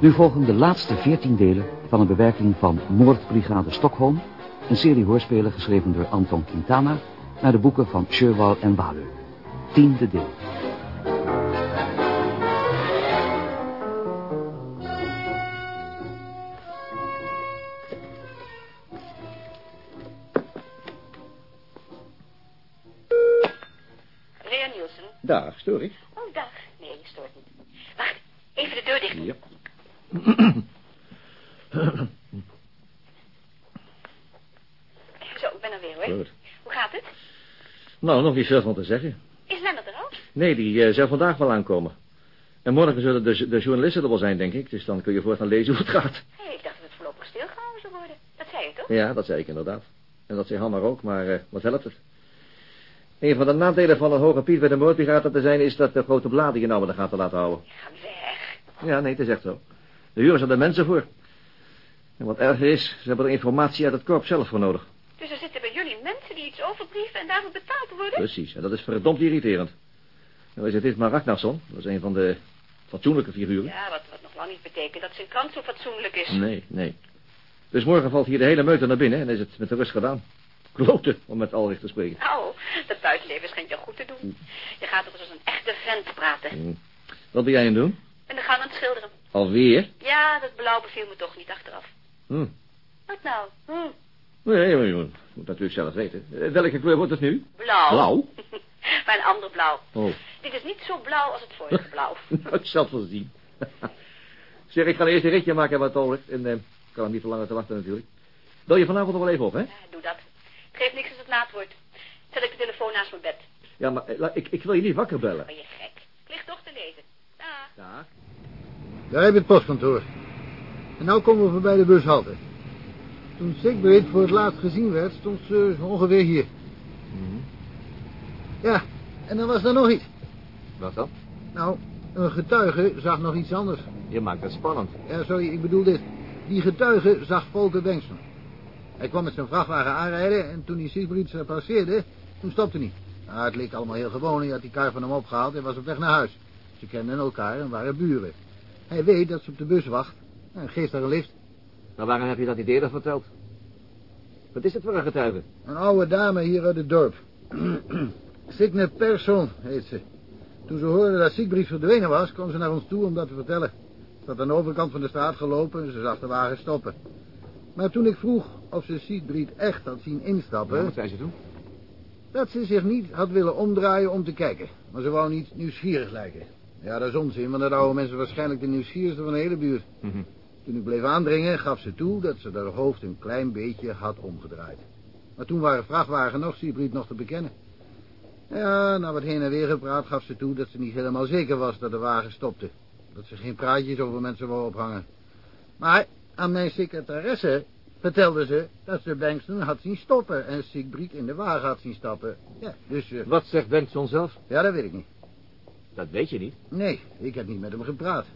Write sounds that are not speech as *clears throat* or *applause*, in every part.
Nu volgen de laatste veertien delen van een bewerking van Moordbrigade Stockholm, een serie hoorspelen geschreven door Anton Quintana, naar de boeken van Sherwal en Waleu. Tiende deel. Niet te zeggen. Is Lennart er al? Nee, die eh, zou vandaag wel aankomen. En morgen zullen de, de journalisten er wel zijn, denk ik. Dus dan kun je voortaan lezen hoe het gaat. Hé, ik dacht dat het voorlopig stilgehouden zou worden. Dat zei je toch? Ja, dat zei ik inderdaad. En dat zei Hanna ook, maar eh, wat helpt het? Een van de nadelen van een hoge piet bij de moordbrigade te zijn... is dat de grote bladen je nou in de gaten laten houden. Ga weg. Ja, nee, het is echt zo. De huren zijn er mensen voor. En wat erger is, ze hebben er informatie uit het korps zelf voor nodig. Dus er zitten bij en daarvoor betaald worden? Precies, en dat is verdomd irriterend. Nou is het dit maar Ragnarsson, dat is een van de fatsoenlijke figuren. Ja, wat, wat nog lang niet betekent dat zijn krant zo fatsoenlijk is. Nee, nee. Dus morgen valt hier de hele meute naar binnen en is het met de rust gedaan. Kloten, om met Alrich te spreken. Nou, dat buitenleven schijnt je goed te doen. Je gaat toch eens als een echte vent praten. Hm. Wat ben jij aan het doen? En dan gaan aan het schilderen. Alweer? Ja, dat blauw beviel me toch niet achteraf. Hm. Wat nou? Hm. Nee, maar je moet natuurlijk zelf weten. Eh, Welke kleur wordt het nu? Blauw. Blauw? *laughs* maar een ander blauw. Oh, Dit is niet zo blauw als het vorige *laughs* blauw. nou, ik zal het wel zien. *laughs* zeg, ik ga eerst een ritje maken met Alrich. En eh, ik kan hem niet te lang te wachten natuurlijk. Bel je vanavond nog wel even op, hè? Ja, doe dat. Het geeft niks als het laat wordt. Zet ik de telefoon naast mijn bed. Ja, maar eh, la- ik, ik wil je niet wakker bellen. Ben je gek? Ik lig toch te lezen. Dag. Ja. Daar heb je het postkantoor. En nou komen we voorbij de bushalte. Toen Sigbrit voor het laatst gezien werd, stond ze ongeveer hier. Ja, en dan was er nog iets. Wat dan? Nou, een getuige zag nog iets anders. Je maakt het spannend. Ja, sorry, ik bedoel dit. Die getuige zag Volker Bengtson. Hij kwam met zijn vrachtwagen aanrijden en toen hij Sigbrit eh, passeerde, toen stopte hij. Nou, het leek allemaal heel gewoon. Hij had die kar van hem opgehaald en was op weg naar huis. Ze kenden elkaar en waren buren. Hij weet dat ze op de bus wacht en geeft haar een lift. Maar waarom heb je dat niet eerder verteld? Wat is het voor een getuige? Een oude dame hier uit het dorp. *clears throat* Signe Persson heet ze. Toen ze hoorde dat Siegbrief verdwenen was, kwam ze naar ons toe om dat te vertellen. Ze had aan de overkant van de straat gelopen en ze zag de wagen stoppen. Maar toen ik vroeg of ze Siegbrief echt had zien instappen... wat zei ze toen? dat ze zich niet had willen omdraaien om te kijken. Maar ze wou niet nieuwsgierig lijken. Ja, dat is onzin, want dat oude mensen waarschijnlijk de nieuwsgierigste van de hele buurt. Mhm. Toen ik bleef aandringen, gaf ze toe dat ze haar hoofd een klein beetje had omgedraaid. Maar toen waren vrachtwagen nog Siegbrief nog te bekennen. Ja, na wat heen en weer gepraat gaf ze toe dat ze niet helemaal zeker was dat de wagen stopte. Dat ze geen praatjes over mensen wou ophangen. Maar aan mijn secretaresse vertelde ze dat ze Bankston had zien stoppen en Siegbrief in de wagen had zien stappen. Ja, dus... eh, Wat zegt Benson zelf? ja, dat weet ik niet. Dat weet je niet. Nee, ik heb niet met hem gepraat.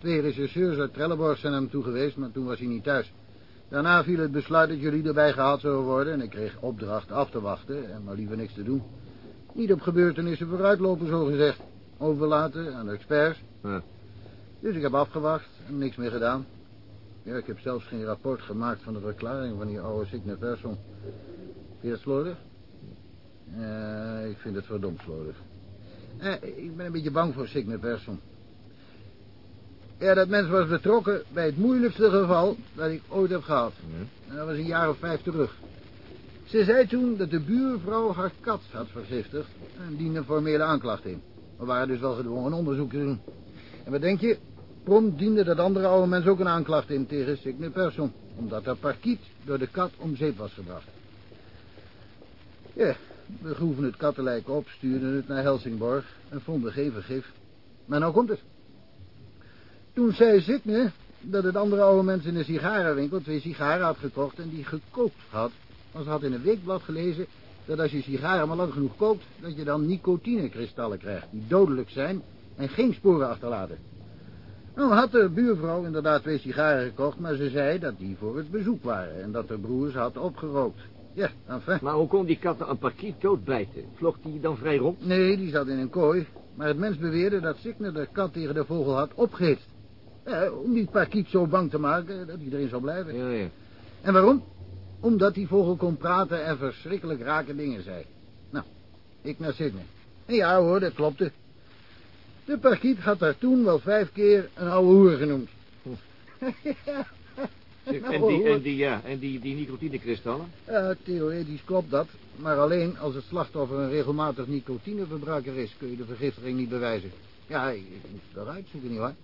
Twee rechercheurs uit Trelleborg zijn hem toe geweest, maar toen was hij niet thuis. Daarna viel het besluit dat jullie erbij gehaald zouden worden... en ik kreeg opdracht af te wachten en maar liever niks te doen. Niet op gebeurtenissen vooruitlopen, zo gezegd. Overlaten aan de experts. Ja. Dus ik heb afgewacht en niks meer gedaan. Ja, ik heb zelfs geen rapport gemaakt van de verklaring van die oude Signe Persson. Vind je dat slordig? Ja, ik vind het verdomd slordig. Eh, ik ben een beetje bang voor Signe Persson. Ja, dat mens was betrokken bij het moeilijkste geval dat ik ooit heb gehad. En dat was een jaar of vijf terug. Ze zei toen dat de buurvrouw haar kat had vergiftigd en diende een formele aanklacht in. We waren dus wel gedwongen onderzoek te doen. En wat denk je? Prompt diende dat andere oude mens ook een aanklacht in tegen Signe Persson. Omdat haar parkiet door de kat om zeep was gebracht. Ja, we groeven het kattenlijk op, stuurden het naar Helsingborg en vonden geen vergif. Maar nou komt het. Toen zei Signe dat het andere oude mens in een sigarenwinkel twee sigaren had gekocht en die gekookt had. Want ze had in een weekblad gelezen dat als je sigaren maar lang genoeg kookt, dat je dan nicotinekristallen krijgt, die dodelijk zijn en geen sporen achterlaten. Nou had de buurvrouw inderdaad twee sigaren gekocht, maar ze zei dat die voor het bezoek waren en dat de broers had opgerookt. Ja, enfin. Maar hoe kon die kat nou een parkiet doodbijten? Vloog die dan vrij rond? Nee, die zat in een kooi. Maar het mens beweerde dat Signe de kat tegen de vogel had opgehitst. Eh, om die parkiet zo bang te maken dat hij erin zou blijven. Ja, ja. En waarom? Omdat die vogel kon praten en verschrikkelijk rake dingen zei. Nou, ik naar Sydney. En ja hoor, dat klopte. De parkiet had daar toen wel vijf keer een oude hoer genoemd. *laughs* Zeg, Nou, en die, en die, ja, en die, die nicotinekristallen? Ja, theoretisch klopt dat. Maar alleen als het slachtoffer een regelmatig nicotineverbruiker is... kun je de vergiftiging niet bewijzen. Ja, ik ik moest het eruit zoeken, nietwaar?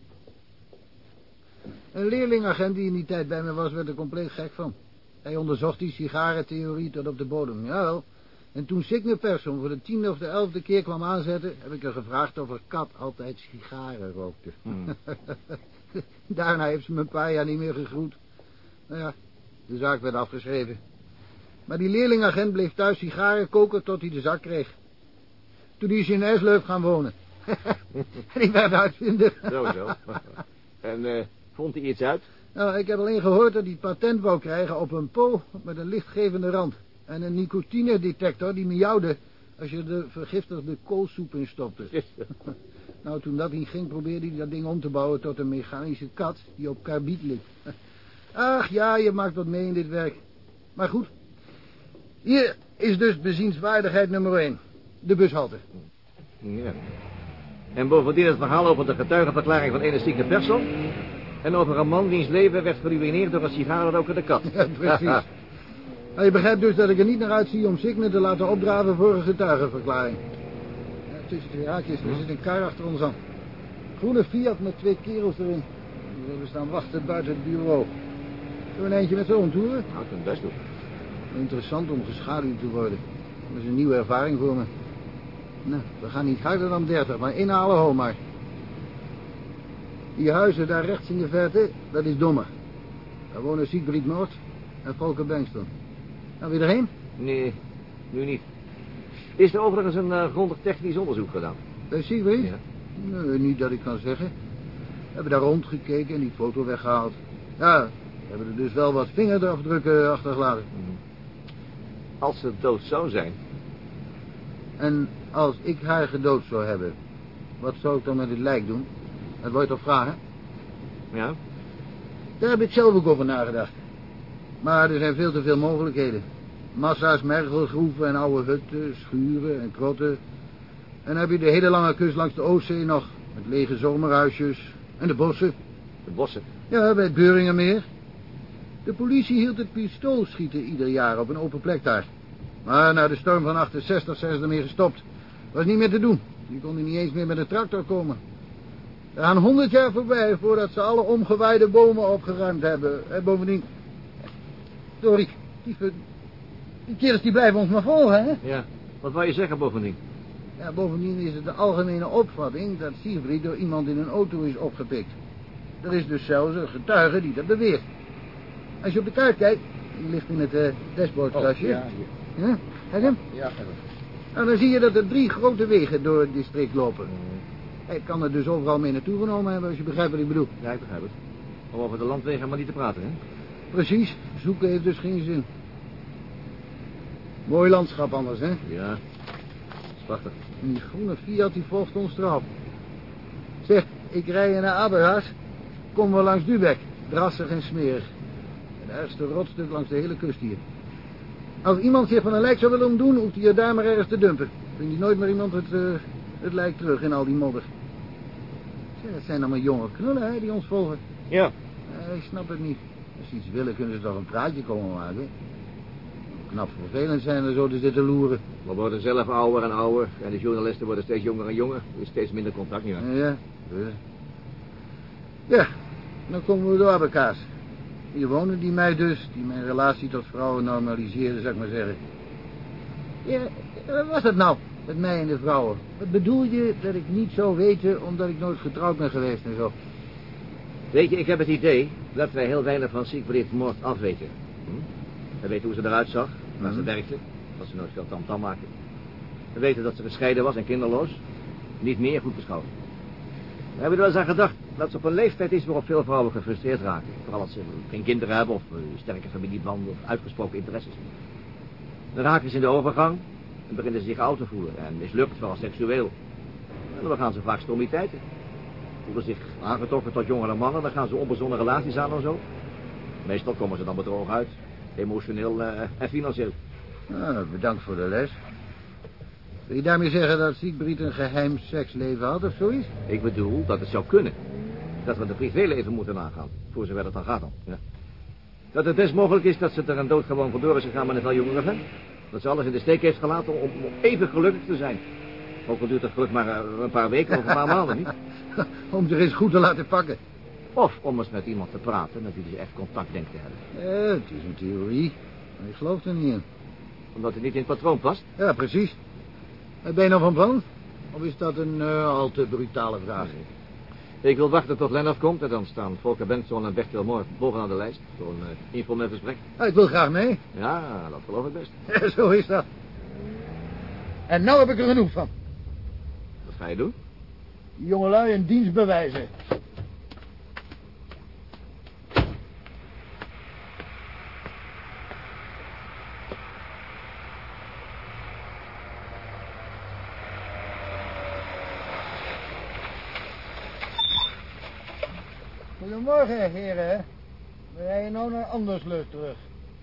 Een leerlingagent die in die tijd bij me was... werd er compleet gek van. Hij onderzocht die sigarentheorie tot op de bodem. Jawel. En toen Signe Persson voor de tiende of de elfde keer kwam aanzetten... heb ik er gevraagd of er kat altijd sigaren rookte. Hmm. *laughs* Daarna heeft ze me een paar jaar niet meer gegroet. Nou ja, de zaak werd afgeschreven. Maar die leerlingagent bleef thuis sigaren koken tot hij de zak kreeg. Toen is hij in Esleuf gaan wonen. en ik werd uitvinder. Zo, zo. en eh, vond hij iets uit? Nou, ik heb alleen gehoord dat hij patent wou krijgen op een po met een lichtgevende rand. En een nicotinedetector die miauwde als je de vergiftigde koolsoep in stopte. *laughs* Nou, toen dat niet ging, probeerde hij dat ding om te bouwen tot een mechanische kat die op karbiet ligt. *laughs* Ach ja, je maakt wat mee in dit werk. Maar goed, hier is dus bezienswaardigheid nummer 1. De bushalte. Ja. En bovendien het verhaal over de getuigenverklaring van ene zieke persoon. En over een man wiens leven werd geruineerd door een sigarenrokende kat. *laughs* Ja, precies. *laughs* Nou, je begrijpt dus dat ik er niet naar uitzie om Signe te laten opdraven voor een getuigenverklaring. Ja, tussen twee haakjes, er zit een kar achter ons aan. Groene Fiat met twee kerels erin. Die staan wachten buiten het bureau. Zullen we een eentje met z'n rondtoeren? Nou, ik kan best doen. Interessant om geschaduwd te worden. Dat is een nieuwe ervaring voor me. Nou, we gaan niet harder dan 30, maar inhalen ho maar. Die huizen daar rechts in de verte, dat is Dommer. Daar wonen Siegfried Noord en Volker Bengston. Nou, weer erheen? Nee, nu niet. Is er overigens een eh, grondig technisch onderzoek gedaan? Bij Siegfried? Ja. Nee, niet dat ik kan zeggen. We hebben daar rondgekeken en die foto weggehaald. Ja, we hebben er dus wel wat vingerafdrukken achtergelaten. Als ze dood zou zijn. En als ik haar gedood zou hebben, wat zou ik dan met het lijk doen? Dat wil je toch vragen? Ja? Daar heb ik zelf ook over nagedacht. Maar er zijn veel te veel mogelijkheden. Massa's mergelgroeven en oude hutten, schuren en krotten. En dan heb je de hele lange kust langs de Oostzee nog. Met lege zomerhuisjes en de bossen. De bossen. Ja, bij het Beuringermeer. De politie hield het pistoolschieten ieder jaar op een open plek daar. Maar na de storm van 68 zijn ze ermee gestopt. Was niet meer te doen. Die konden niet eens meer met een tractor komen. Er gaan honderd jaar voorbij voordat ze alle omgewaaide bomen opgeruimd hebben. En bovendien... Sorry, die, die kerels die blijven ons maar volgen, hè? Ja. Wat wou je zeggen bovendien? Ja, bovendien is het de algemene opvatting dat Siegfried door iemand in een auto is opgepikt. Er is dus zelfs een getuige die dat beweert. Als je op de kaart kijkt, die ligt in het uh, dashboardkastje. ja, Ja, kijk hem. Ja, Nou, dan zie je dat er drie grote wegen door het district lopen. Hij kan er dus overal mee naartoe genomen hebben, als je begrijpt wat ik bedoel. Ja, ik begrijp het. Om over de landwegen maar niet te praten, hè? Precies, zoeken heeft dus geen zin. Mooi landschap anders, hè? Ja. Dat is prachtig. En die groene Fiat die volgt ons erop. Zeg, ik rij je naar Aberhaas. Kom we langs Dubek. Drassig en smerig. Het ergste rotstuk langs de hele kust hier. Als iemand zich van een lijk zou willen omdoen, hoeft hij er daar maar ergens te dumpen. Vindt hij nooit meer iemand het, eh, het lijk terug in al die modder. Het zijn allemaal jonge knullen, hè, die ons volgen. Ja. Eh, ik snap het niet. Als ze iets willen, kunnen ze toch een praatje komen maken. Knap vervelend zijn er zo te zitten loeren. We worden zelf ouder en ouder. En de journalisten worden steeds jonger en jonger. Er is steeds minder contact, niet waar? Ja, dus. Ja, dan komen we door aan elkaar. Hier wonen die mij dus, die mijn relatie tot vrouwen normaliseerde, zou ik maar zeggen. Ja, wat was dat nou, met mij en de vrouwen? Wat bedoel je dat ik niet zou weten, omdat ik nooit getrouwd ben geweest en zo? Weet je, ik heb het idee dat wij heel weinig van Siegfried Moord afweten. Hm? We weten hoe ze eruit zag, waar ze Mhm. werkte, dat ze nooit veel tamtam maakte. We weten dat ze gescheiden was en kinderloos. Niet meer goed beschouwd. We hebben er wel eens aan gedacht dat ze op een leeftijd is waarop veel vrouwen gefrustreerd raken. Vooral als ze geen kinderen hebben of eh, sterke familiebanden of uitgesproken interesses. Dan raken ze in de overgang en beginnen ze zich oud te voelen en mislukt, vooral seksueel. En dan gaan ze vaak stommiteiten. voelen zich aangetrokken tot jongere mannen, dan gaan ze onbezonnen relaties aan en zo. Meestal komen ze dan bedrogen uit. Emotioneel eh, en financieel. Nou, bedankt voor de les. Wil je daarmee zeggen dat Siegbriet een geheim seksleven had of zoiets? Ik bedoel dat het zou kunnen. Dat we de privéleven moeten nagaan. Voor zover het dan gaat dan. Ja. Dat het best mogelijk is dat ze er een doodgewoon vandoor is gegaan met een veel jongere vent. Dat ze alles in de steek heeft gelaten om, om even gelukkig te zijn. Ook al duurt het geluk maar eh, een paar weken of een paar maanden, niet? *laughs* Om zich eens goed te laten pakken. Of om eens met iemand te praten met wie ze echt contact denkt te hebben. Eh, het is een theorie. Maar ik geloof er niet in. Omdat het niet in het patroon past. Ja, precies. Eh, Ben je nog van plan? Of is dat een eh, al te brutale vraag? Ik wil wachten tot Lennart komt en dan staan Volker Benson en Bertil Moor bovenaan de lijst. Voor een uh, informeel gesprek. Ah, ik wil graag mee. Ja, dat geloof ik best. Ja, *laughs* zo is dat. En nou heb ik er genoeg van. Wat ga je doen? Die jongelui een dienst bewijzen. Goedemorgen, heren. We rijden nou naar Andersleut terug.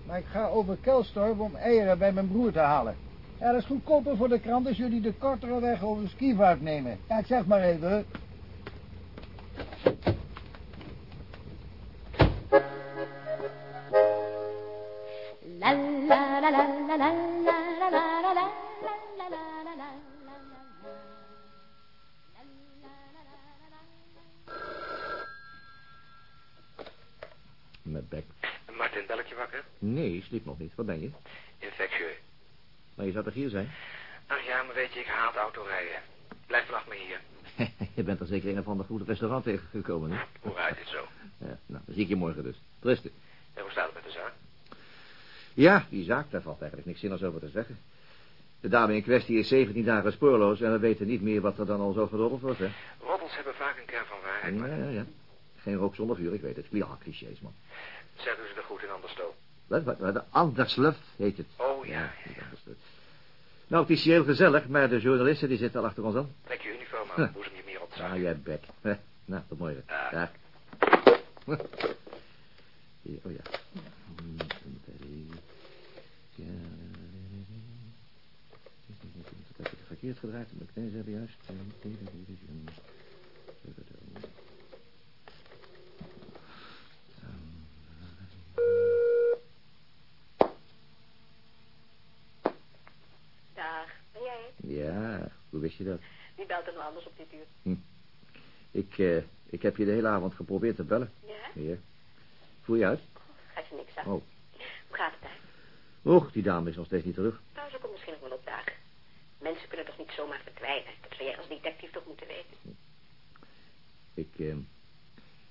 Maar ik ga over Kelstorp om eieren bij mijn broer te halen. Ja, dat is goedkoper voor de krant als jullie de kortere weg over de skivaart nemen. Ja, ik zeg maar even. Sliep nog niet. Wat ben je? Infectieus. Maar je zou toch hier zijn? Ach ja, maar weet je, ik haat autorijden. Blijf vannacht maar hier. *laughs* je bent er zeker een of ander goed restaurant tegengekomen, hè? *laughs* Hoe uit dit zo? Ja, nou, dan zie ik je morgen dus. Trusten. En hoe staat het met de zaak? Ja, die zaak, daar valt eigenlijk niks zinnigs over te zeggen. De dame in kwestie is 17 dagen spoorloos en we weten niet meer wat er dan al zo verdoddeld wordt, hè? Roddels hebben vaak een kern van waarheid, maar... Ja, ja, ja. Geen rook zonder vuur, ik weet het. Ja, clichés, man. U ze er goed in Andersto. Wat, wat, wat, Andersluf heet het. Oh, ja. Andersluf. Nou, het is heel gezellig, maar de journalisten die zitten al achter ons aan. Trek je uniform aan, boezem je meer op. Ah, jij bek. Nou, tot morgen. Dag. Hier, Oh ja. Dat heb ik verkeerd gedraaid. Moet ik deze hebben juist. Dag, ben jij het? Ja, hoe wist je dat? Wie belt er nou anders op dit uur? Ik, eh, ik heb je de hele avond geprobeerd te bellen. Ja? Voel je uit? Gaat je niks aan. Oh. Hoe gaat het daar? Och, die dame is nog steeds niet terug. Nou, ze komt misschien nog wel opdagen. Mensen kunnen toch niet zomaar verdwijnen? Dat zou jij als detectief toch moeten weten? Ik, eh,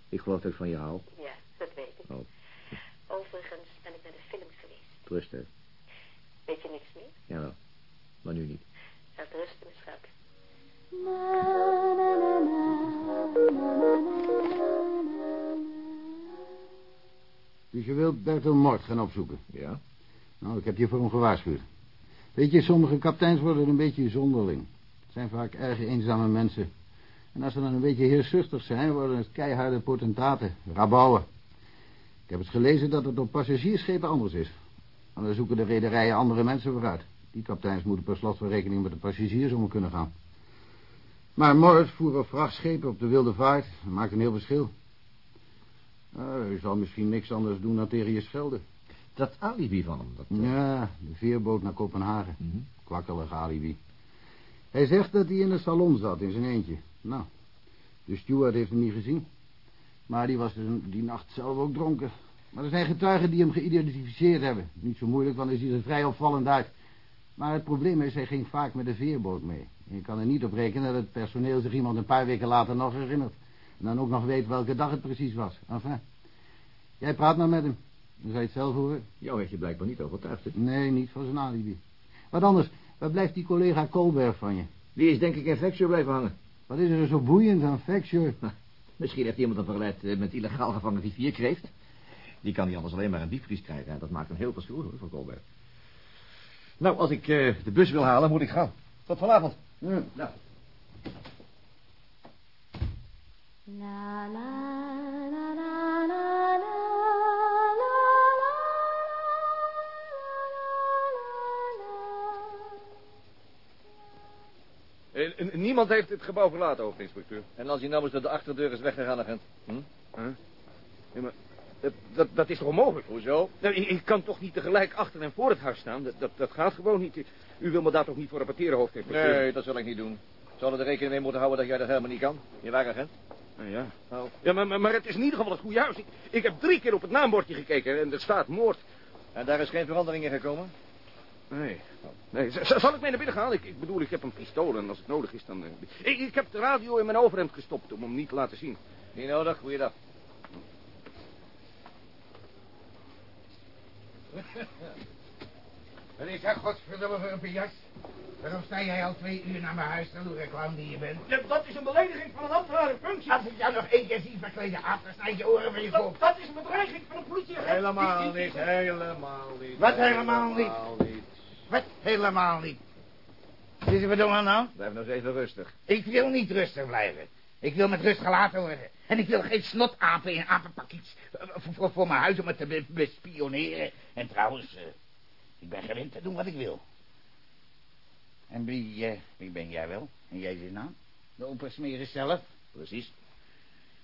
ik geloof dat ik van je hou. Ja, dat weet ik. Oh, Overigens ben ik naar de films geweest. rust, hè. Weet je niks meer? Ja, maar nu niet. Laat rusten, mijn schat. Dus je wilt Bertel Mort gaan opzoeken? Ja? Nou, ik heb je voor hem gewaarschuwd. Weet je, sommige kapiteins worden een beetje zonderling. Het zijn vaak erg eenzame mensen. En als ze dan een beetje heerszuchtig zijn, worden het keiharde potentaten, rabouwen. Ik heb eens gelezen dat het op passagiersschepen anders is. En dan zoeken de rederijen andere mensen vooruit. Die kapiteins moeten per slot van rekening met de passagiers om kunnen gaan. Maar Morris voer op vrachtschepen op de wilde vaart. Dat maakt een heel verschil. Nou, je zal misschien niks anders doen dan tegen je schelden. Dat alibi van hem. Dat, eh, Ja, de veerboot naar Kopenhagen. mhm. Kwakkelig alibi. Hij zegt dat hij in een salon zat, in zijn eentje. Nou, de steward heeft hem niet gezien. Maar die was dus die nacht zelf ook dronken. Maar er zijn getuigen die hem geïdentificeerd hebben. Niet zo moeilijk, want hij ziet er vrij opvallend uit. Maar het probleem is, hij ging vaak met de veerboot mee. En je kan er niet op rekenen dat het personeel zich iemand een paar weken later nog herinnert. En dan ook nog weet welke dag het precies was. Enfin, jij praat maar met hem. Dan zou je het zelf horen. Jou heeft je blijkbaar niet overtuigd, hè? Nee, niet van zijn alibi. Wat anders, waar blijft die collega Colbert van je? Die is denk ik in Vexio blijven hangen. Wat is er zo boeiend aan Facture? Misschien heeft iemand hem verleid eh, met illegaal gevangen rivierkreeft. Die kan hij anders alleen maar een diepvries krijgen. En dat maakt een heel verschil, hoor, voor Colbert. Nou, als ik eh, de bus wil halen, moet ik gaan. Tot vanavond. Ja. Nou. La la la la la la la Eh, niemand heeft het gebouw verlaten, hoofdinspecteur. En als hij nou eens door de achterdeur is weggegaan, agent. Hm? Huh? Ja, maar dat, dat, dat is toch onmogelijk? Hoezo? Nou, ik, ik kan toch niet tegelijk achter en voor het huis staan? Dat, dat, dat gaat gewoon niet. U wil me daar toch niet voor rapporteren, hoofdinspecteur? Nee, dat zal ik niet doen. Zouden er rekening mee moeten houden dat jij dat helemaal niet kan? Je waar, agent? Nou ja. Nou, Ja, maar, maar, maar het is in ieder geval het goede huis. Ik, ik heb drie keer op het naambordje gekeken en er staat moord. en daar is geen verandering in gekomen? Nee. nee. Zal ik mee naar binnen gaan? Ik, ik bedoel, ik heb een pistool en als het nodig is dan... eh, ik, ik heb de radio in mijn overhemd gestopt om hem niet te laten zien. Niet nodig, goeiedag. Wat is dat godverdomme voor een pias? Waarom sta jij al twee uur naar mijn huis te loeren, clown die je bent? Ja, dat is een belediging van een ambtenaren functie. Als ik jou nog één keer zie verkleden af, dan snijd je oren van je kop. Dat, dat is een bedreiging van een politieagent. Helemaal niet, helemaal niet. Wat helemaal niet? Helemaal niet. Wat? Helemaal niet. Is er verdomme aan hand? Blijf nou eens even rustig. Ik wil niet rustig blijven. Ik wil met rust gelaten worden. En ik wil geen snotapen in apenpakjes eh, voor, voor, voor mijn huis om het te be- bespioneren. En trouwens, eh, ik ben gewend te doen wat ik wil. En wie, eh, wie ben jij wel? En jij zit naam? De oppersmeren zelf? Precies.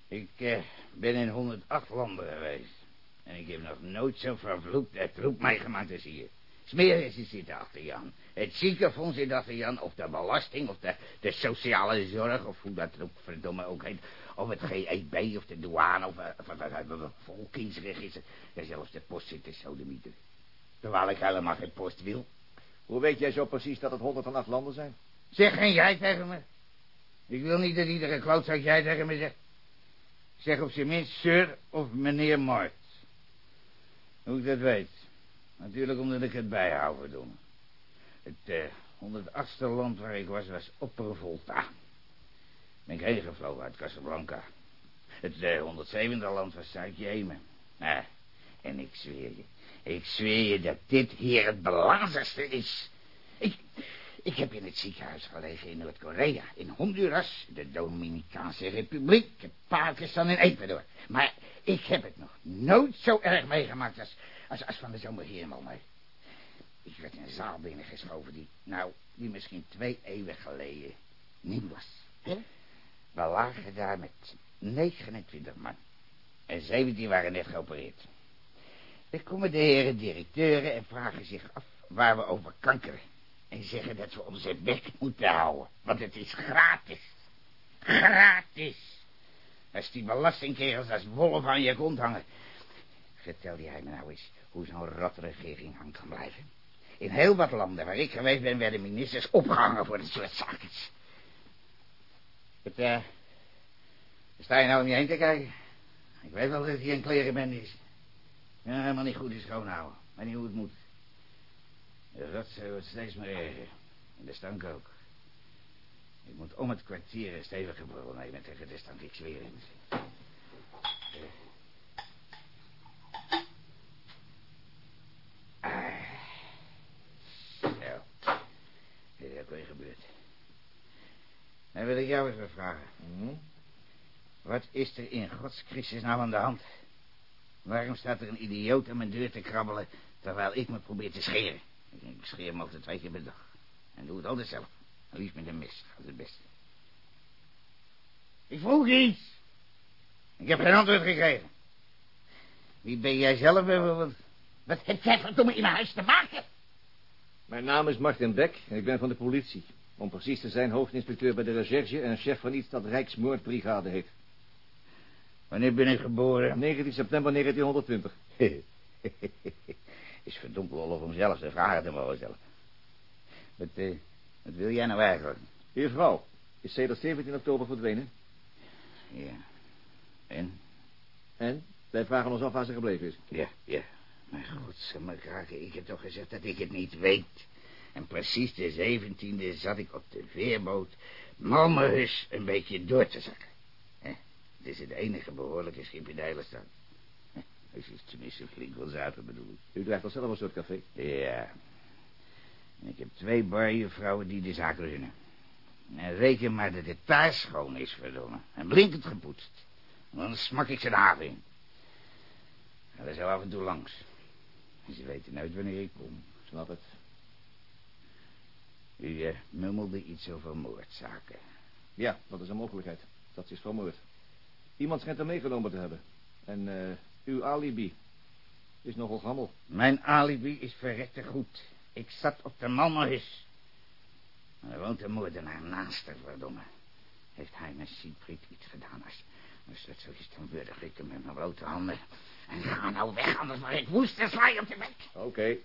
Ik eh, ben in 108 landen geweest. En ik heb nog nooit zo'n vervloekte troep meegemaakt als hier. Smeris zit achter Jan. Het ziekenfonds zit achter Jan. Of de belasting, of de, de sociale zorg, of hoe dat ook verdomme ook heet. Of het GEB, of de douane, of, eh, of, of, of, of het volkingsregister. Ja, zelfs de post zit te sodemieten. Terwijl ik helemaal geen post wil. Hoe weet jij zo precies dat het 108 landen zijn? Zeg geen jij tegen me. Ik wil niet dat iedere klootzak jij tegen me zegt. Zeg op zijn minst sir of meneer Mart. Hoe ik dat weet. Natuurlijk omdat ik het bijhoud, verdomme. Het eh 108ste land waar ik was, was Opper Volta. Ben ik heen gevlogen uit Casablanca. Het eh 107e land was Zuid-Jemen. Nou, en ik zweer je, ik zweer je dat dit hier het belangrijkste is. Ik, ik heb in het ziekenhuis gelegen in Noord-Korea, in Honduras, de Dominicaanse Republiek, Pakistan en Ecuador. Maar ik heb het nog nooit zo erg meegemaakt als, als, als van de zomer Malmö. Ik werd in een zaal binnengeschoven die, nou, die misschien twee eeuwen geleden nieuw was. We lagen daar met 29 man. En 17 waren net geopereerd. Er komen de heren directeuren en vragen zich af waar we over kankeren. En zeggen dat we onze bek moeten houden. Want het is gratis. Gratis. Als die belastingkerels als wolven aan je kont hangen. Vertel jij me nou eens hoe zo'n rotregering aan kan blijven. In heel wat landen waar ik geweest ben, werden ministers opgehangen voor dit soort zaken. Het, eh... sta je nou om je heen te kijken? Ik weet wel dat het hier een klerenband is. Ja, helemaal niet goed is schoonhouden. Maar niet hoe het moet. De rotzooi wordt steeds meer erger. En de stank ook. Ik moet om het kwartier een stevige bril nemen tegen de stank. Ik zweer het. Ah. Zo. Dit is ook weer gebeurd. Dan wil ik jou eens wat vragen. Hm? Wat is er in Gods Christus nou aan de hand? Waarom staat er een idioot aan mijn deur te krabbelen... terwijl ik me probeer te scheren? Ik scheer me altijd twee keer per dag. En doe het altijd zelf. Liefst met een mes. Dat is het beste. Ik vroeg iets. Ik heb geen antwoord gekregen. Wie ben jij zelf bijvoorbeeld? Wat heb jij verdomme in mijn huis te maken? Mijn naam is Martin Beck en ik ben van de politie. Om precies te zijn hoofdinspecteur bij de recherche en chef van iets dat Rijksmoordbrigade heet. Wanneer ben ik geboren? 19 september 1920. *laughs* is verdomd lollig om zelf te vragen te mogen stellen. Wat, eh, wat wil jij nou eigenlijk? Uw vrouw is sedert 17 oktober verdwenen. Ja. En? En wij vragen ons af waar ze gebleven is. Ja, ja. Maar goed, ze me kraken. Ik heb toch gezegd dat ik het niet weet. En precies de zeventiende zat ik op de veerboot Malmöhus een beetje door te zakken. Hè? Het is het enige behoorlijke schip in de hele stad. Het is tenminste flink wel zuiver bedoel ik. U drijft al zelf een soort café. Ja. En ik heb twee barjuffrouwen die de zaak runnen. En reken maar dat het daar schoon is, verdomme. En blinkend gepoetst. Dan smak ik ze de haven in. Ga er zo af en toe langs. En ze weten nooit wanneer ik kom. Snap het. U eh, mummelde iets over moordzaken. Ja, dat is een mogelijkheid. Dat is vermoord. Iemand schijnt hem meegenomen te hebben. En eh, uw alibi is nogal gammel. Mijn alibi is verrekte goed. Ik zat op de mannenhus. Er woont een moordenaar naast er, verdomme. Heeft hij met Siegfried iets gedaan? Als, als dat zo is, dan wurg ik hem met mijn blote handen. En ga nou weg, anders word ik woest en sla je op de bek. Oké.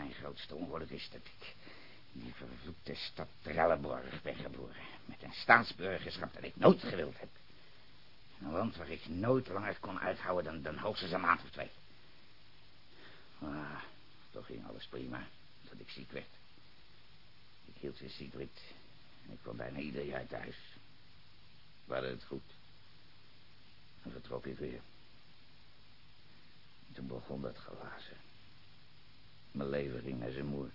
Mijn grootste ongeluk is dat ik in die vervloekte stad Trelleborg ben geboren. Met een staatsburgerschap dat ik nooit gewild heb. Een land waar ik nooit langer kon uithouden dan, dan hoogstens een maand of twee. Ah, toch ging alles prima, tot ik ziek werd. Ik hield ze Sigrid en ik kwam bijna ieder jaar thuis. We het goed. En vertrok ik weer. En toen begon dat glazen. Mijn leven ging naar zijn moer.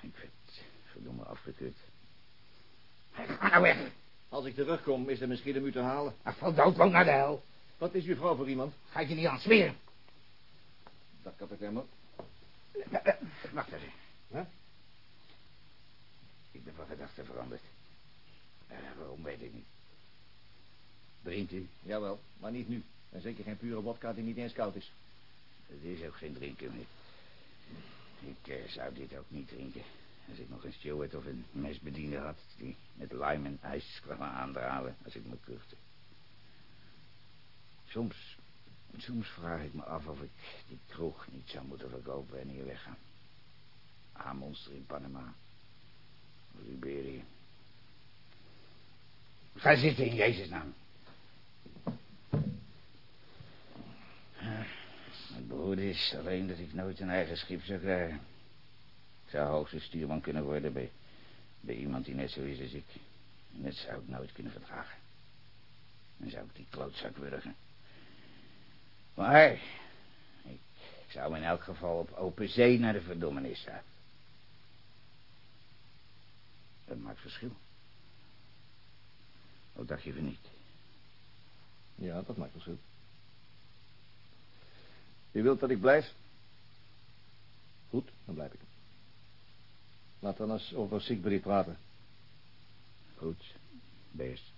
Ik werd verdomme afgekeurd. Ga nou weg. Als ik terugkom, is er misschien om u te halen. Ach, val doodloop naar de hel. Wat is uw vrouw voor iemand? Ga ik je niet aan smeren. Dat kan ik helemaal. Wacht even. Huh? Ik ben van gedachten veranderd. Eh, waarom weet ik niet. Drinkt u? Jawel, maar niet nu. En zeker geen pure wodka die niet eens koud is. Het is ook geen drinken meer. Ik eh, zou dit ook niet drinken. Als ik nog een steward of een mesbediende had... die met lime en ijs kwam aandraven als ik me kuchte. Soms, soms vraag ik me af of ik die kroeg niet zou moeten verkopen en hier weggaan. A-monster in Panama. Liberië. Ga zitten in Jezus' naam. Behoorde is alleen dat ik nooit een eigen schip zou krijgen. Ik zou hoogstens stuurman kunnen worden bij, bij iemand die net zo is als ik. En dat zou ik nooit kunnen verdragen. Dan zou ik die klootzak wurgen. Maar ik, ik zou in elk geval op open zee naar de verdommenis uit. Dat maakt verschil. Wat dacht je van niet? Ja, dat maakt verschil. U wilt dat ik blijf? Goed, dan blijf ik. Laten we dan eens over Siegfried praten. Goed, best.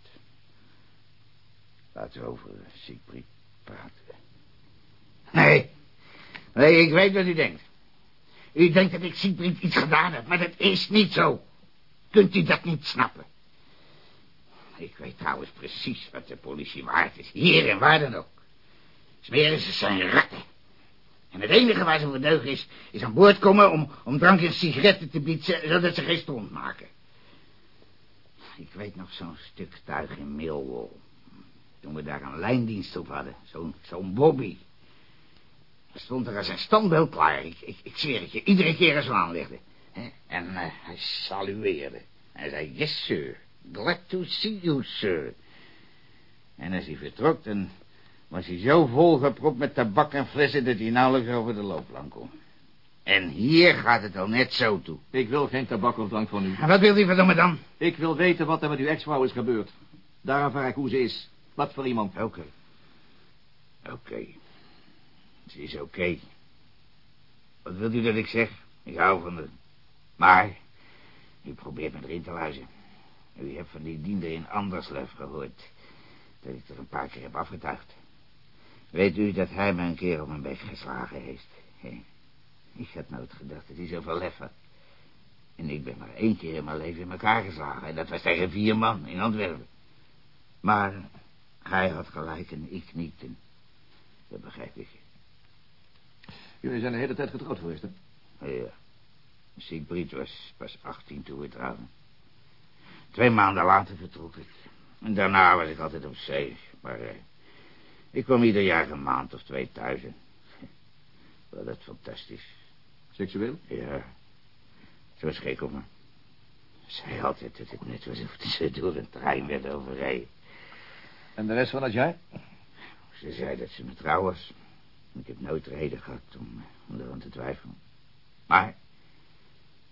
Laten we over Siegfried praten. Nee, nee, ik weet wat u denkt. U denkt dat ik Siegfried iets gedaan heb, maar dat is niet zo. Kunt u dat niet snappen? Ik weet trouwens precies wat de politie waard is. Hier en waar dan ook. Smeren ze zijn ratten. En het enige waar ze voor deugen is, is aan boord komen om, om drank en sigaretten te bieden, zodat ze geen stond maken. Ik weet nog zo'n stuk tuig in Millwall. Toen we daar een lijndienst op hadden, zo'n zo'n Bobby. Hij stond er als een standbeeld klaar. Ik, ik, zweer het je, iedere keer als we aanlegden. En uh, hij salueerde. Hij zei, yes sir, glad to see you sir. En als hij vertrok, dan was hij zo volgepropt met tabak en flessen dat hij nauwelijks over de loopplank kon. En hier gaat het al net zo toe. Ik wil geen tabak of drank van u. En wat wil die verdomme dan? Ik wil weten wat er met uw ex-vrouw is gebeurd. Daarom vraag ik hoe ze is. Wat voor iemand. Oké. Oké. Ze is oké. Wat wilt u dat ik zeg? Ik hou van haar. Maar, u probeert me erin te luizen. U hebt van die diender in Anderslev gehoord. Dat ik er een paar keer heb afgetuigd. Weet u dat hij me een keer op mijn bek geslagen heeft? He? Ik had nooit gedacht dat hij zoveel lef had. En ik ben maar één keer in mijn leven in elkaar geslagen. En dat was tegen vier man in Antwerpen. Maar hij had gelijk en ik niet. En dat begrijp ik. Jullie zijn de hele tijd getrouwd geweest, hè? Ja. Siegfried was pas 18 toen we trouwden. Twee maanden later vertrok ik. En daarna was ik altijd op zee. Maar eh, ik kwam ieder jaar een maand of twee thuis. En, *laughs* wel, dat fantastisch. Seksueel? Ja. Ze was gek op me. Zei altijd dat het net was of ze door een trein werd overreden. En de rest van het jaar? Ze zei dat ze me trouw was. Ik heb nooit reden gehad om, om eraan te twijfelen. Maar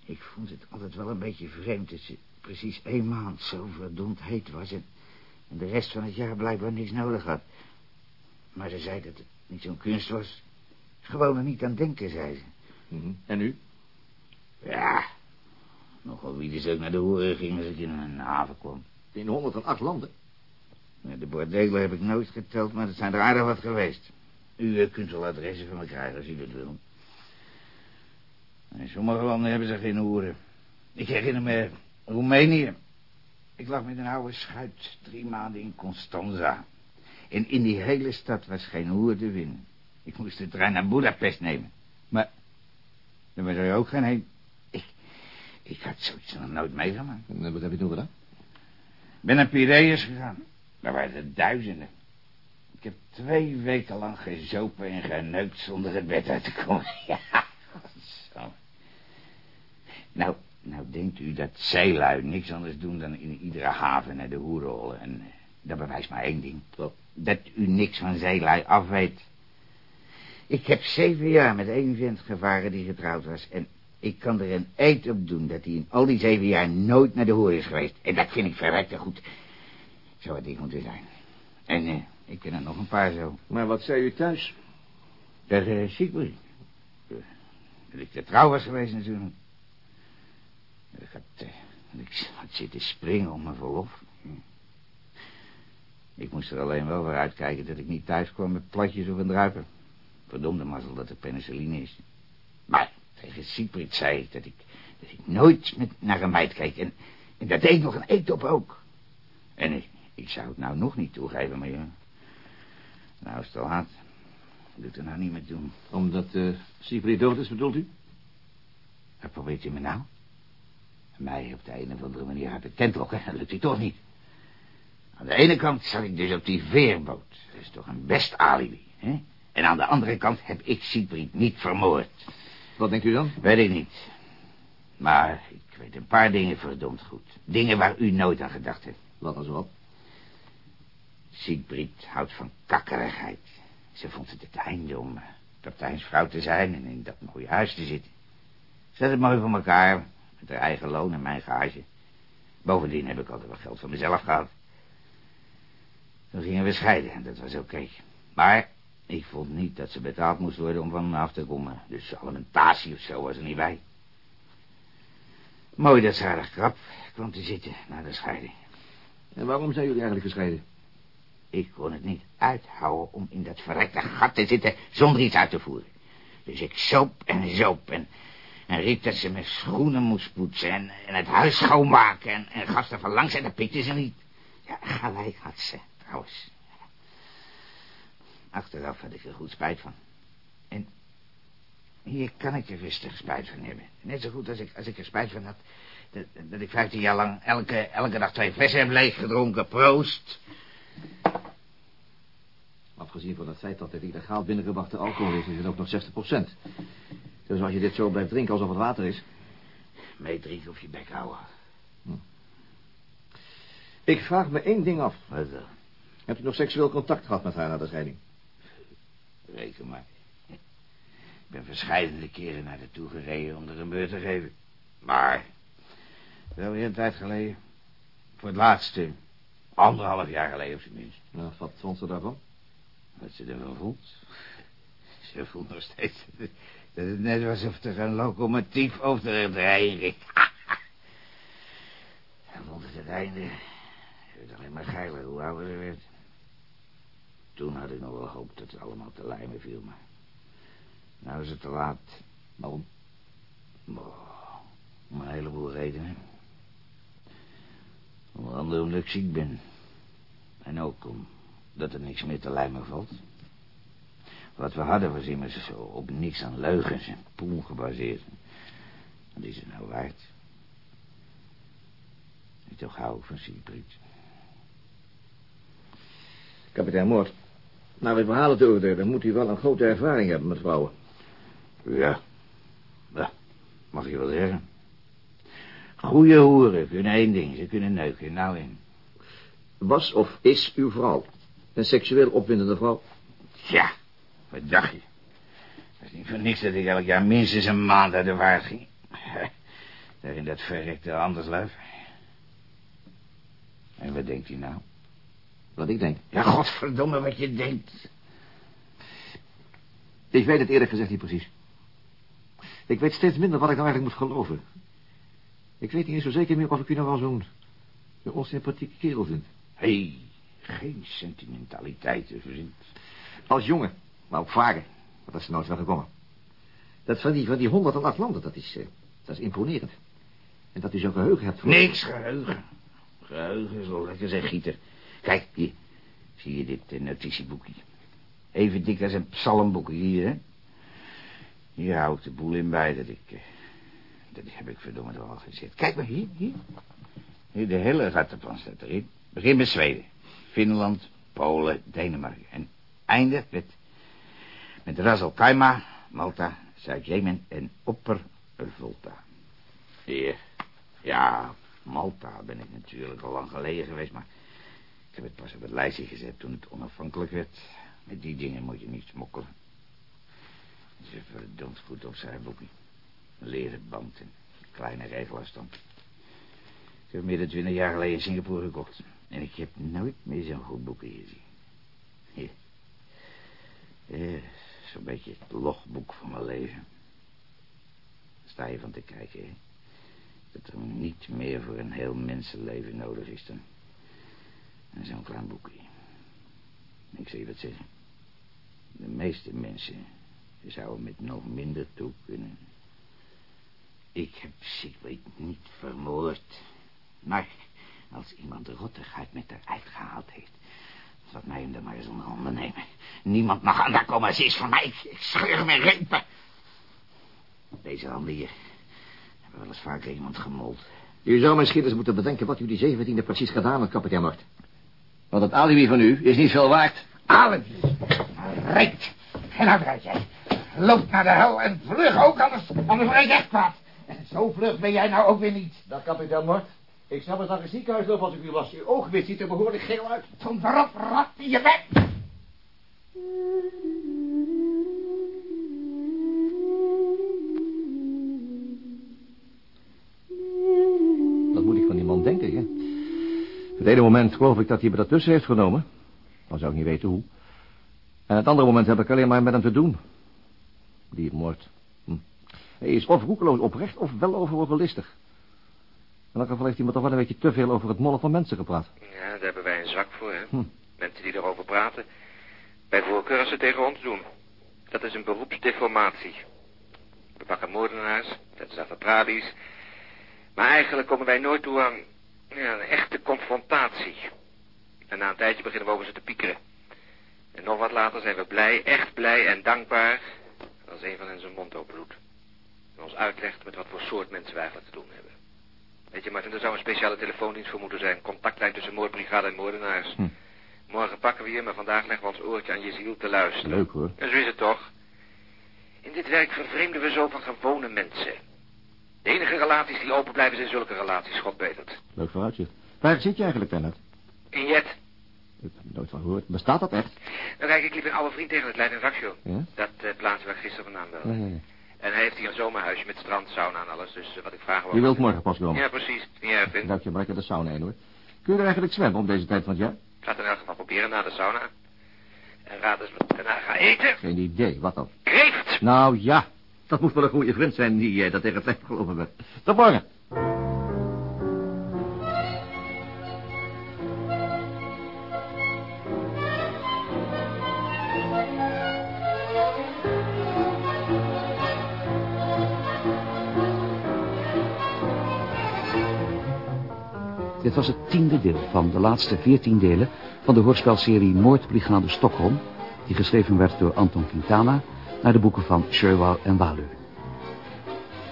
Ik vond het altijd wel een beetje vreemd dat ze precies één maand zo verdomd heet was... en, en de rest van het jaar blijkbaar niks nodig had. Maar ze zei dat het niet zo'n kunst was. Gewoon er niet aan denken, zei ze. Mhm. En nu? Ja, nogal wie dus ook naar de hoeren ging als ik in een haven kwam. In 108 landen. De bordelen heb ik nooit geteld, maar het zijn er aardig wat geweest. U eh, kunt wel adressen van me krijgen als u dat wil. In sommige landen hebben ze geen hoeren. Ik herinner me Roemenië. Ik lag met een oude schuit drie maanden in Constanza. En in die hele stad was geen hoer te winnen. Ik moest de trein naar Budapest nemen. Maar daar was er ook geen heen. Ik, ik had zoiets nog nooit meegemaakt. En eh, wat heb je toen gedaan? Ik ben naar Piraeus gegaan. Daar waren er duizenden. Ik heb twee weken lang gezopen en geneukt zonder het bed uit te komen. *laughs* Ja, zo. Nou, nou denkt u dat zeelui niks anders doen dan in iedere haven naar de hoer rollen. En eh, dat bewijst maar één ding. Wat? Dat u niks van zeelui af weet. Ik heb zeven jaar met één vent gevaren die getrouwd was. En ik kan er een eed op doen dat hij in al die zeven jaar nooit naar de hoer is geweest. En dat vind ik verrekte goed. Zo had ik moeten zijn. En eh, ik ken er nog een paar zo. Maar wat zei u thuis? Dat uh, Siegfried. Dat ik te trouw was geweest natuurlijk. Ik had, eh, ik had zitten springen om mijn verlof. Ik moest er alleen wel voor uitkijken dat ik niet thuis kwam met platjes of een druiper. Verdomde mazzel dat er penicilline is. Maar tegen Siegfried zei ik dat ik, dat ik nooit met, naar een meid keek. En, en dat deed nog een eet op ook. En ik, ik zou het nou nog niet toegeven, maar ja. Nou is het al hard. Doet er nou niet meer doen. Omdat uh, Sigrid dood is, bedoelt u? Wat probeert u me nou? Mij op de een of andere manier uit de tent lokken, *laughs* dat lukt u toch niet. Aan de ene kant zat ik dus op die veerboot. Dat is toch een best alibi, hè? En aan de andere kant heb ik Siegfried niet vermoord. Wat denkt u dan? Weet ik niet. Maar ik weet een paar dingen verdomd goed. Dingen waar u nooit aan gedacht hebt. Wat zo wat? Siegfried houdt van kakkerigheid. Ze vond het het einde om uh, kapiteinsvrouw te zijn en in dat mooie huis te zitten. Ze had het mooi voor elkaar, met haar eigen loon en mijn gage. Bovendien heb ik altijd wel geld voor mezelf gehad. Toen gingen we scheiden en dat was oké. Maar ik vond niet dat ze betaald moest worden om van me af te komen. Dus alimentatie of zo was er niet bij. Mooi dat ze aardig krap kwam te zitten na de scheiding. En waarom zijn jullie eigenlijk gescheiden? Ik kon het niet uithouden om in dat verrekte gat te zitten zonder iets uit te voeren. Dus ik zoop en zoop en, en riep dat ze mijn schoenen moest poetsen en, en het huis schoonmaken en, en gasten van langs en dat pikte ze niet. Ja, gelijk had ze, trouwens. Achteraf had ik er goed spijt van. En hier kan ik er rustig spijt van hebben. Net zo goed als ik, als ik er spijt van had... dat, dat ik vijftien jaar lang elke, elke dag twee flessen heb leeggedronken. Proost. Afgezien van het feit dat het illegaal binnengebrachte alcohol is, is het ook nog 60% Dus als je dit zo blijft drinken alsof het water is... Mee drie of je bek houden. Ik vraag me één ding af. Wat dan? Hebt u nog seksueel contact gehad met haar na de scheiding? Reken maar. Ik ben verschillende keren naar haar toe gereden om er een beurt te geven. Maar, wel weer een tijd geleden. Voor het laatste, anderhalf jaar geleden op zijn minst. Nou, wat vond ze daarvan? Wat ze ervan voelt. Ze voelt nog steeds dat het net was alsof er een locomotief over de rijden ging. En vond het het einde. Werd alleen maar geiler hoe ouder ze werd. Toen had ik nog wel hoop dat het allemaal te lijmen viel, maar... Nou is het te laat. Waarom? Om een heleboel redenen. Onder andere omdat ik ziek ben. En ook omdat er niks meer te lijmen valt. Wat we hadden was immers zo op niks aan leugens en poen gebaseerd. Wat is het nou waard? Ik toch hou van Siegfried. Kapitein Moord, naar uw verhalen te oordelen moet u wel een grote ervaring hebben met vrouwen. Ja. Ja, mag je wel zeggen. Goeie hoeren kunnen één ding, ze kunnen neuken, nou in. Was of is uw vrouw een seksueel opwindende vrouw? Ja, wat dacht je? Het is niet voor niks dat ik elk jaar minstens een maand uit de waard ging. *laughs* Daar in dat verrekte andersluif. En wat denkt hij nou? Wat ik denk. Ja, godverdomme wat je denkt. Ik weet het eerlijk gezegd niet precies. Ik weet steeds minder wat ik nou eigenlijk moet geloven. Ik weet niet eens zo zeker meer of ik u nou wel zo'n... zo'n onsympathieke kerel vind. Hé, hey, geen sentimentaliteiten, vriend. Als jongen, maar ook vaker. Wat dat is er nooit wel gekomen. Dat van die, van die 108 landen, dat is, eh, dat is imponerend. En dat u zo'n geheugen hebt. Voor... Niks geheugen. Geheugen is wel lekker, zeg Gieter. Kijk, hier. Zie je dit eh, notitieboekje? Even dik als een psalmboekje hier, hè? Hier ik de boel in bij dat ik... eh, dat heb ik verdomme er al gezet. Kijk maar hier, hier. Hier, de hele rattenplan staat erin. Begin met Zweden. Finland, Polen, Denemarken. En eindigt met... met Ras Kaima, Malta, Zuid-Jemen en Opper-Volta. Hier. Ja, Malta ben ik natuurlijk al lang geleden geweest, maar... ik heb het pas op het lijstje gezet toen het onafhankelijk werd. Met die dingen moet je niet smokkelen. Een verdomd goed opschrijfboekje. Een leren band en kleine regelafstand. Ik heb meer dan twintig jaar geleden in Singapore gekocht. En ik heb nooit meer zo'n goed boekje gezien. Hier. Eh, Zo'n beetje het logboek van mijn leven. Sta je van te kijken? Dat er niet meer voor een heel mensenleven nodig is dan... dan zo'n klein boekje. Ik je wat zeggen. De meeste mensen zouden met nog minder toe kunnen. Ik heb Sigrid niet vermoord. Maar als iemand de rottigheid met eruit gehaald heeft... laat mij hem dan maar eens onder handen nemen. Niemand mag aan daar komen. Ze is van mij. Ik scheur mijn repen. Deze handen hier hebben wel eens vaker iemand gemold. U zou misschien eens moeten bedenken wat u die 17e precies gedaan hebt, kapitein Mort. Want het alibi van u is niet veel waard. Alibi. Rijkt. En nou draait jij. Loop naar de hel en vlug ook, anders, anders word ik echt kwaad. En zo vlug ben jij nou ook weer niet. Dat kapitein Mort. Ik zou eens naar het ziekenhuis lopen als ik u was. Uw oogwit ziet er behoorlijk geel uit. Tom erop, rat in je bek. Het ene moment geloof ik dat hij me dat tussen heeft genomen. Dan zou ik niet weten hoe. En het andere moment heb ik alleen maar met hem te doen. Die moord. Hm. Hij is of roekeloos oprecht of wel overlistig. In elk geval heeft hij me toch wel een beetje te veel over het mollen van mensen gepraat. Ja, daar hebben wij een zwak voor, hè. Hm. Mensen die erover praten. Bij voorkeur ze tegen ons doen. Dat is een beroepsdeformatie. We pakken moordenaars, dat is affapradies. Maar eigenlijk komen wij nooit toe aan ja, een echte confrontatie. En na een tijdje beginnen we over ze te piekeren. En nog wat later zijn we blij, echt blij en dankbaar... als een van hen zijn mond opendoet. En ons uitlegt met wat voor soort mensen we eigenlijk te doen hebben. Weet je, Martin, er zou een speciale telefoondienst voor moeten zijn. Contactlijn tussen moordbrigade en moordenaars. Hm. Morgen pakken we je, maar vandaag leggen we ons oortje aan je ziel te luisteren. Leuk hoor. En zo is het toch. In dit werk vervreemden we zo van gewone mensen. De enige relaties die open blijven zijn zulke relaties, God het. Leuk vooruitzicht. Waar zit je eigenlijk, Lennart? In Jet. Ik heb nooit van gehoord. Bestaat dat echt? Dan kijk, ik liep een oude vriend tegen het Leiden Raksjo. Ja? Dat eh, plaatsje waar ik gisteren vandaan belde. Ja, ja, ja. En hij heeft hier een zomerhuisje met strand, sauna en alles. Dus eh, wat ik vraag. Je wilt morgen pas komen. Ja, precies. Erg vind. Dank je, maar ik heb de sauna heen hoor. Kun je er eigenlijk zwemmen om deze tijd van het jaar? Ik ga het in elk geval proberen na de sauna. En raad eens wat ik daarna ga eten. Geen idee, wat dan? Kreeft! Nou ja, dat moet wel een goede vriend zijn die eh, dat tegen het lijf gelopen werd. Tot morgen. Dit was het tiende deel van de laatste veertien delen van de hoorspelserie Moordbrigade Stockholm, die geschreven werd door Anton Quintana naar de boeken van Sherwal en Waleu.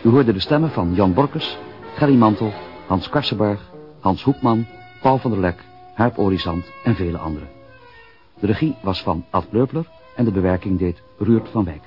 U hoorde de stemmen van Jan Borkes, Gerry Mantel, Hans Karsenberg, Hans Hoekman, Paul van der Lek, Herp Orizant en vele anderen. De regie was van Ad Leupler en de bewerking deed Ruurt van Wijk.